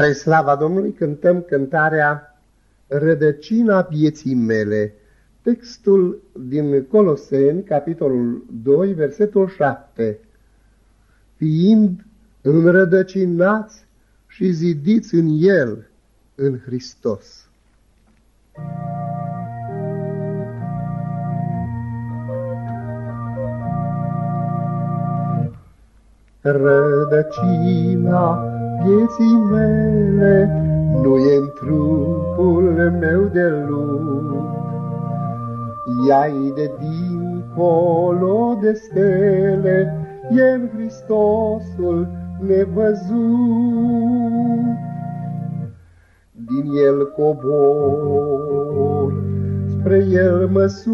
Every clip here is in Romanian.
Spre slava Domnului cântăm cântarea Rădăcina vieții mele, textul din Coloseni, capitolul 2, versetul 7. Fiind înrădăcinați și zidiți în El, în Hristos. Rădăcina vieții mele nu e în trupul meu de lut. Ea-i de dincolo de stele, e în Hristosul nevăzut. Din el cobor, spre el mă sui,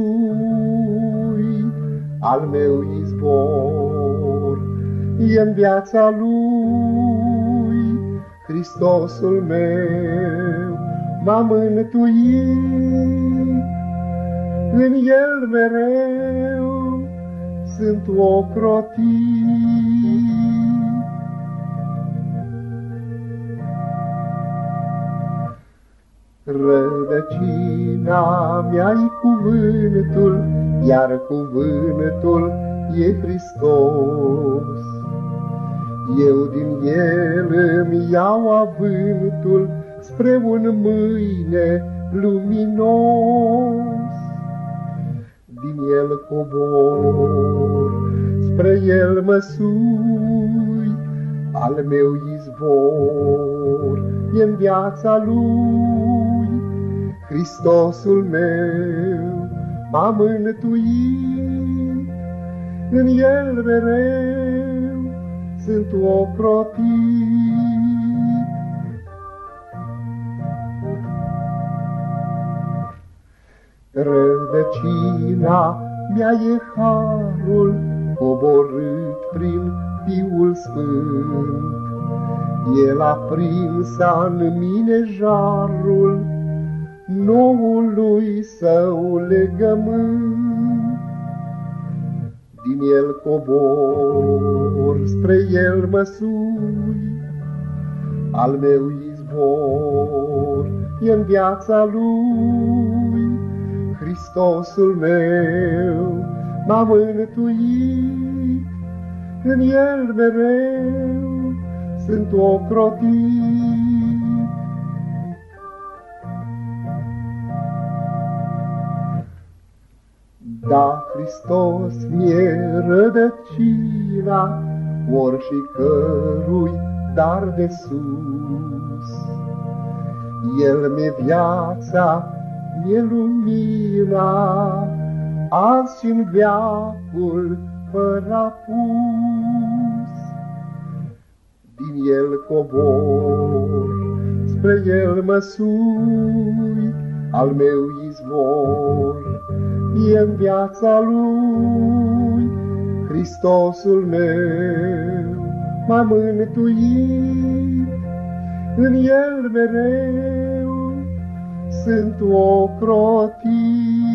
al meu izbor, e în viața lui, Hristosul meu m-a mântuit. În el mereu sunt ocrotit. Rădăcina mea-i cuvântul, iar cuvântul e Hristos. Eu din el îmi iau avântul spre un mâine luminos. Din el cobor, spre el mă sui, al meu izvor e în viața lui. Hristosul meu m-a mântuit, în el mereu sunt ocrotit. Rădăcina mea e harul coborât prin Fiul Sfânt. El a prins în mine jarul noului său legământ. Din el cobor, spre el mă sui, al meu izvor e în viața lui. Hristosul meu m-a mântuit, în el mereu sunt ocrotit. Da, Hristos mi-e rădăcina, ori și cărui dar de sus. El mi-e viața, mi-e lumina, azi și-n veacul fără pus. Din el cobor, spre el mă sui, al meu izvor, e în viața lui. Hristosul meu m-a mântuit, în el mereu sunt ocrotit.